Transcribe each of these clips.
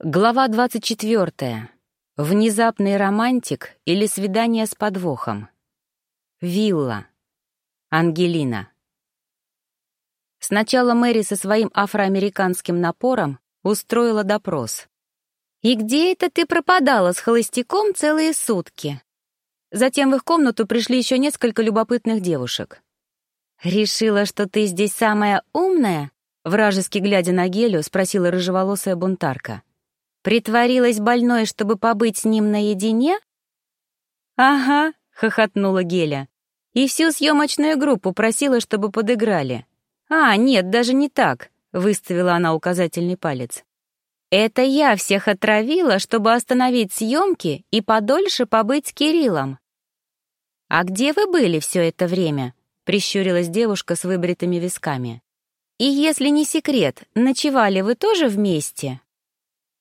Глава 24. Внезапный романтик или свидание с подвохом. Вилла. Ангелина. Сначала Мэри со своим афроамериканским напором устроила допрос. «И где это ты пропадала с холостяком целые сутки?» Затем в их комнату пришли еще несколько любопытных девушек. «Решила, что ты здесь самая умная?» Вражески глядя на Гелю, спросила рыжеволосая бунтарка. Притворилась больной, чтобы побыть с ним наедине? Ага, хохотнула Геля. И всю съемочную группу просила, чтобы подыграли. А, нет, даже не так, выставила она указательный палец. Это я всех отравила, чтобы остановить съемки и подольше побыть с Кириллом. А где вы были все это время? прищурилась девушка с выбритыми висками. И если не секрет, ночевали вы тоже вместе?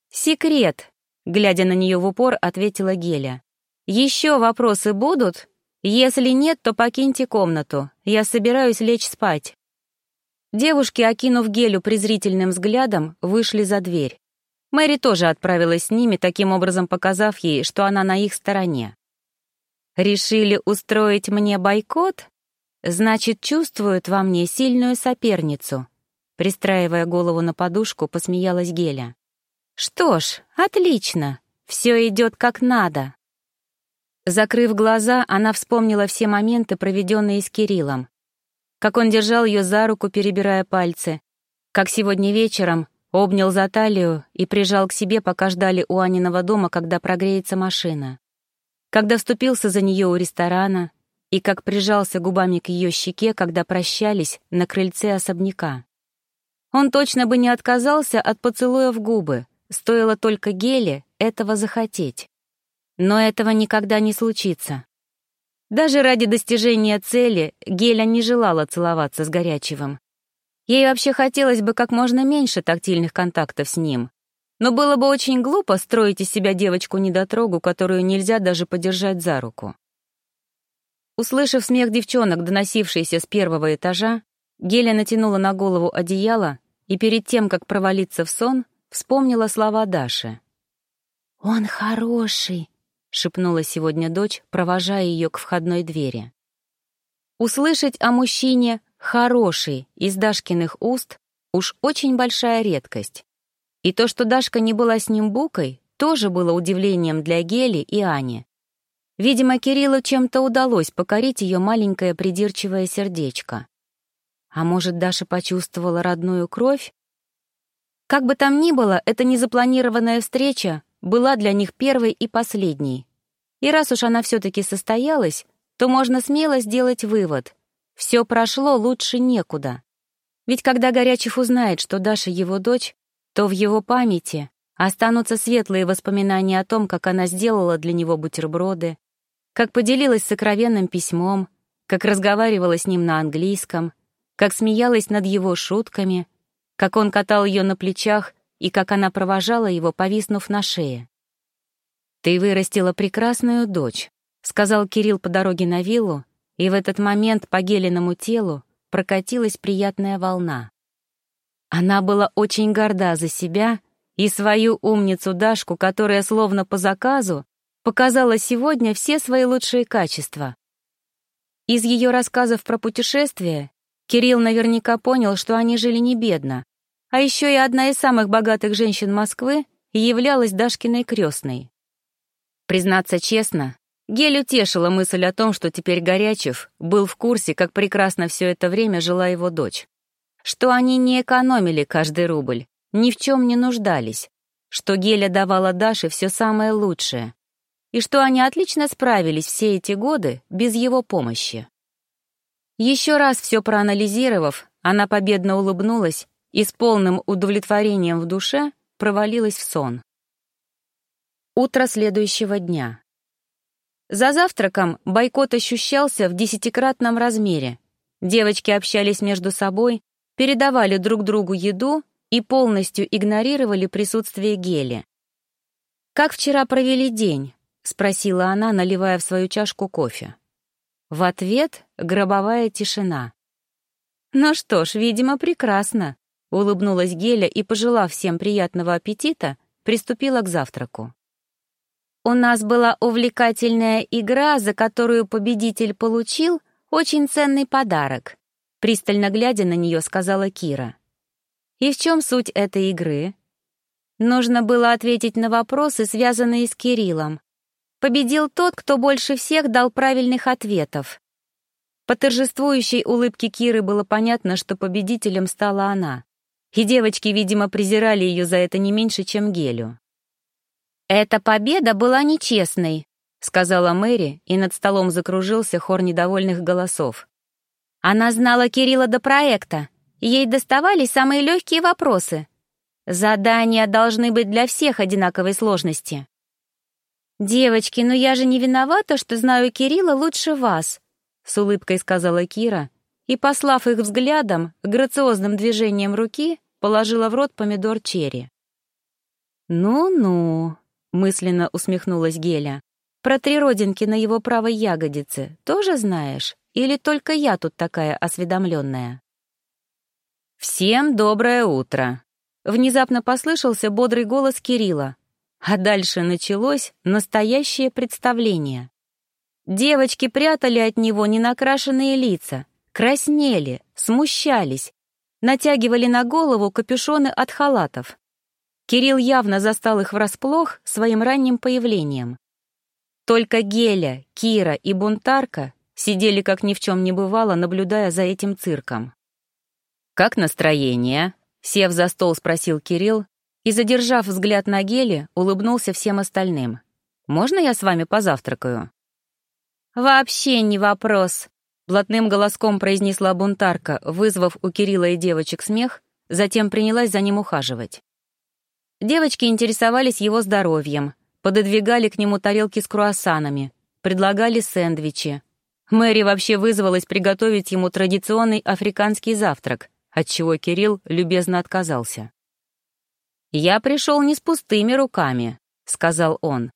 «Секрет», — глядя на нее в упор, ответила Геля. «Еще вопросы будут? Если нет, то покиньте комнату. Я собираюсь лечь спать». Девушки, окинув Гелю презрительным взглядом, вышли за дверь. Мэри тоже отправилась с ними, таким образом показав ей, что она на их стороне. «Решили устроить мне бойкот? Значит, чувствуют во мне сильную соперницу», Пристраивая голову на подушку, посмеялась Геля. Что ж, отлично, все идет как надо. Закрыв глаза, она вспомнила все моменты, проведенные с Кириллом. Как он держал ее за руку, перебирая пальцы. Как сегодня вечером обнял за талию и прижал к себе, пока ждали у Аниного дома, когда прогреется машина. Когда вступился за нее у ресторана, и как прижался губами к ее щеке, когда прощались на крыльце особняка. Он точно бы не отказался от поцелуя в губы, Стоило только Геле этого захотеть. Но этого никогда не случится. Даже ради достижения цели Геля не желала целоваться с Горячевым. Ей вообще хотелось бы как можно меньше тактильных контактов с ним. Но было бы очень глупо строить из себя девочку-недотрогу, которую нельзя даже подержать за руку. Услышав смех девчонок, доносившийся с первого этажа, Геля натянула на голову одеяло и перед тем, как провалиться в сон, Вспомнила слова Даши. «Он хороший», — шепнула сегодня дочь, провожая ее к входной двери. Услышать о мужчине «хороший» из Дашкиных уст уж очень большая редкость. И то, что Дашка не была с ним букой, тоже было удивлением для Гели и Ани. Видимо, Кириллу чем-то удалось покорить ее маленькое придирчивое сердечко. А может, Даша почувствовала родную кровь как бы там ни было, эта незапланированная встреча была для них первой и последней. И раз уж она все-таки состоялась, то можно смело сделать вывод. Все прошло лучше некуда. Ведь когда Горячев узнает, что Даша его дочь, то в его памяти останутся светлые воспоминания о том, как она сделала для него бутерброды, как поделилась сокровенным письмом, как разговаривала с ним на английском, как смеялась над его шутками — как он катал ее на плечах и как она провожала его, повиснув на шее. «Ты вырастила прекрасную дочь», — сказал Кирилл по дороге на виллу, и в этот момент по геленому телу прокатилась приятная волна. Она была очень горда за себя и свою умницу Дашку, которая словно по заказу показала сегодня все свои лучшие качества. Из ее рассказов про путешествия Кирилл наверняка понял, что они жили не бедно, а еще и одна из самых богатых женщин Москвы являлась Дашкиной крестной. Признаться честно, Гель утешила мысль о том, что теперь Горячев был в курсе, как прекрасно все это время жила его дочь. Что они не экономили каждый рубль, ни в чем не нуждались, что Геля давала Даше все самое лучшее, и что они отлично справились все эти годы без его помощи. Еще раз все проанализировав, она победно улыбнулась и с полным удовлетворением в душе провалилась в сон. Утро следующего дня. За завтраком бойкот ощущался в десятикратном размере. Девочки общались между собой, передавали друг другу еду и полностью игнорировали присутствие Гели. «Как вчера провели день?» — спросила она, наливая в свою чашку кофе. В ответ — гробовая тишина. «Ну что ж, видимо, прекрасно», — улыбнулась Геля и, пожелав всем приятного аппетита, приступила к завтраку. «У нас была увлекательная игра, за которую победитель получил очень ценный подарок», пристально глядя на нее, сказала Кира. «И в чем суть этой игры?» Нужно было ответить на вопросы, связанные с Кириллом. Победил тот, кто больше всех дал правильных ответов. По торжествующей улыбке Киры было понятно, что победителем стала она. И девочки, видимо, презирали ее за это не меньше, чем Гелю. «Эта победа была нечестной», — сказала Мэри, и над столом закружился хор недовольных голосов. Она знала Кирилла до проекта, ей доставались самые легкие вопросы. Задания должны быть для всех одинаковой сложности. «Девочки, ну я же не виновата, что знаю Кирилла лучше вас», — с улыбкой сказала Кира, и, послав их взглядом, грациозным движением руки, положила в рот помидор черри. «Ну-ну», мысленно усмехнулась Геля. Про три родинки на его правой ягодице тоже знаешь? Или только я тут такая осведомленная? Всем доброе утро. Внезапно послышался бодрый голос Кирилла. А дальше началось настоящее представление. Девочки прятали от него ненакрашенные лица, краснели, смущались, натягивали на голову капюшоны от халатов. Кирилл явно застал их врасплох своим ранним появлением. Только Геля, Кира и Бунтарка сидели как ни в чем не бывало, наблюдая за этим цирком. «Как настроение?» — сев за стол, спросил Кирилл и, задержав взгляд на Геле, улыбнулся всем остальным. «Можно я с вами позавтракаю?» «Вообще не вопрос», — блатным голоском произнесла бунтарка, вызвав у Кирилла и девочек смех, затем принялась за ним ухаживать. Девочки интересовались его здоровьем, пододвигали к нему тарелки с круассанами, предлагали сэндвичи. Мэри вообще вызвалась приготовить ему традиционный африканский завтрак, от чего Кирилл любезно отказался. «Я пришел не с пустыми руками», — сказал он.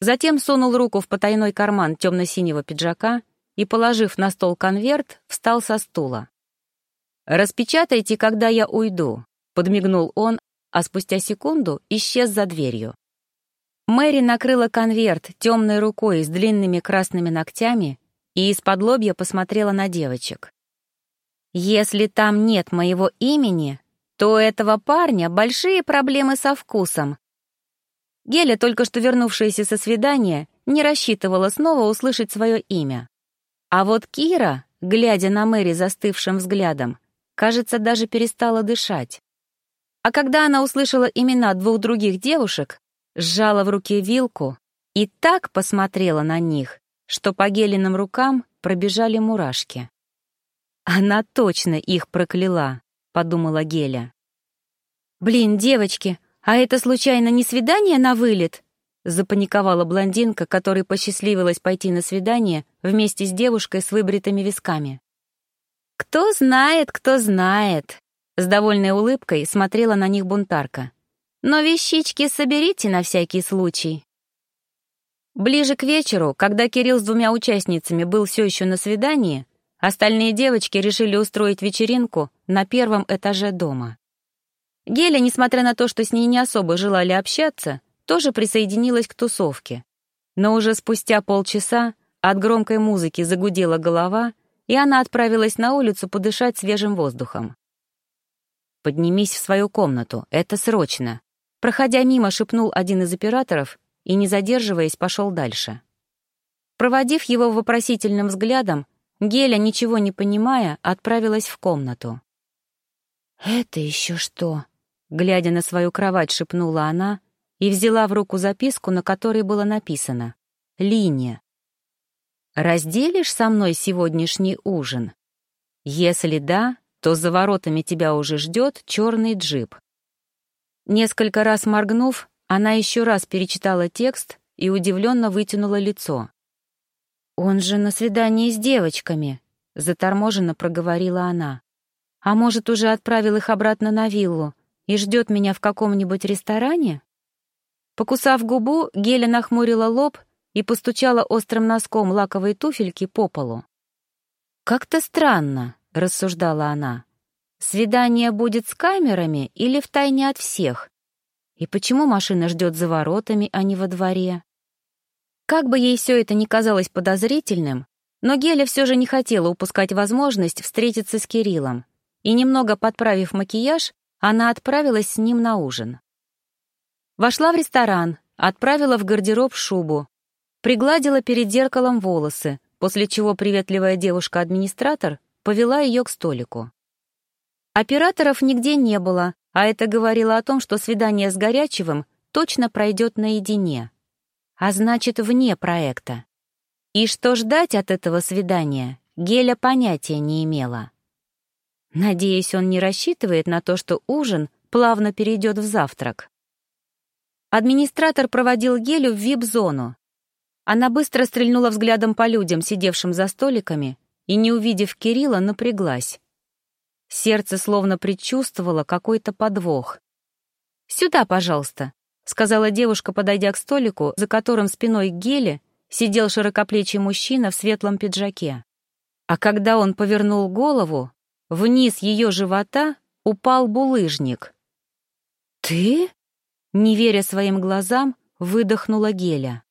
Затем сунул руку в потайной карман темно-синего пиджака и, положив на стол конверт, встал со стула. «Распечатайте, когда я уйду», — подмигнул он, а спустя секунду исчез за дверью. Мэри накрыла конверт темной рукой с длинными красными ногтями и из-под лобья посмотрела на девочек. «Если там нет моего имени, то у этого парня большие проблемы со вкусом». Геля, только что вернувшаяся со свидания, не рассчитывала снова услышать свое имя. А вот Кира, глядя на Мэри застывшим взглядом, кажется, даже перестала дышать. А когда она услышала имена двух других девушек, сжала в руке вилку и так посмотрела на них, что по Гелиным рукам пробежали мурашки. «Она точно их прокляла», — подумала Геля. «Блин, девочки, а это случайно не свидание на вылет?» — запаниковала блондинка, которой посчастливилось пойти на свидание вместе с девушкой с выбритыми висками. «Кто знает, кто знает», с довольной улыбкой смотрела на них бунтарка. «Но вещички соберите на всякий случай». Ближе к вечеру, когда Кирилл с двумя участницами был все еще на свидании, остальные девочки решили устроить вечеринку на первом этаже дома. Геля, несмотря на то, что с ней не особо желали общаться, тоже присоединилась к тусовке. Но уже спустя полчаса от громкой музыки загудела голова, и она отправилась на улицу подышать свежим воздухом. «Поднимись в свою комнату, это срочно!» Проходя мимо, шепнул один из операторов и, не задерживаясь, пошел дальше. Проводив его вопросительным взглядом, Геля, ничего не понимая, отправилась в комнату. «Это еще что?» Глядя на свою кровать, шепнула она и взяла в руку записку, на которой было написано «Линия». «Разделишь со мной сегодняшний ужин? Если да, то за воротами тебя уже ждет черный джип. Несколько раз моргнув, она еще раз перечитала текст и удивленно вытянула лицо. «Он же на свидании с девочками», — заторможенно проговорила она. «А может, уже отправил их обратно на виллу и ждет меня в каком-нибудь ресторане?» Покусав губу, Геля нахмурила лоб и постучала острым носком лаковой туфельки по полу. «Как-то странно. — рассуждала она. «Свидание будет с камерами или втайне от всех? И почему машина ждет за воротами, а не во дворе? Как бы ей все это ни казалось подозрительным, но Геля все же не хотела упускать возможность встретиться с Кириллом, и, немного подправив макияж, она отправилась с ним на ужин. Вошла в ресторан, отправила в гардероб шубу, пригладила перед зеркалом волосы, после чего приветливая девушка-администратор повела ее к столику. Операторов нигде не было, а это говорило о том, что свидание с Горячевым точно пройдет наедине. А значит, вне проекта. И что ждать от этого свидания, Геля понятия не имела. Надеюсь, он не рассчитывает на то, что ужин плавно перейдет в завтрак. Администратор проводил Гелю в вип-зону. Она быстро стрельнула взглядом по людям, сидевшим за столиками, и, не увидев Кирилла, напряглась. Сердце словно предчувствовало какой-то подвох. «Сюда, пожалуйста», — сказала девушка, подойдя к столику, за которым спиной к Геле сидел широкоплечий мужчина в светлом пиджаке. А когда он повернул голову, вниз ее живота упал булыжник. «Ты?» — не веря своим глазам, выдохнула Геля.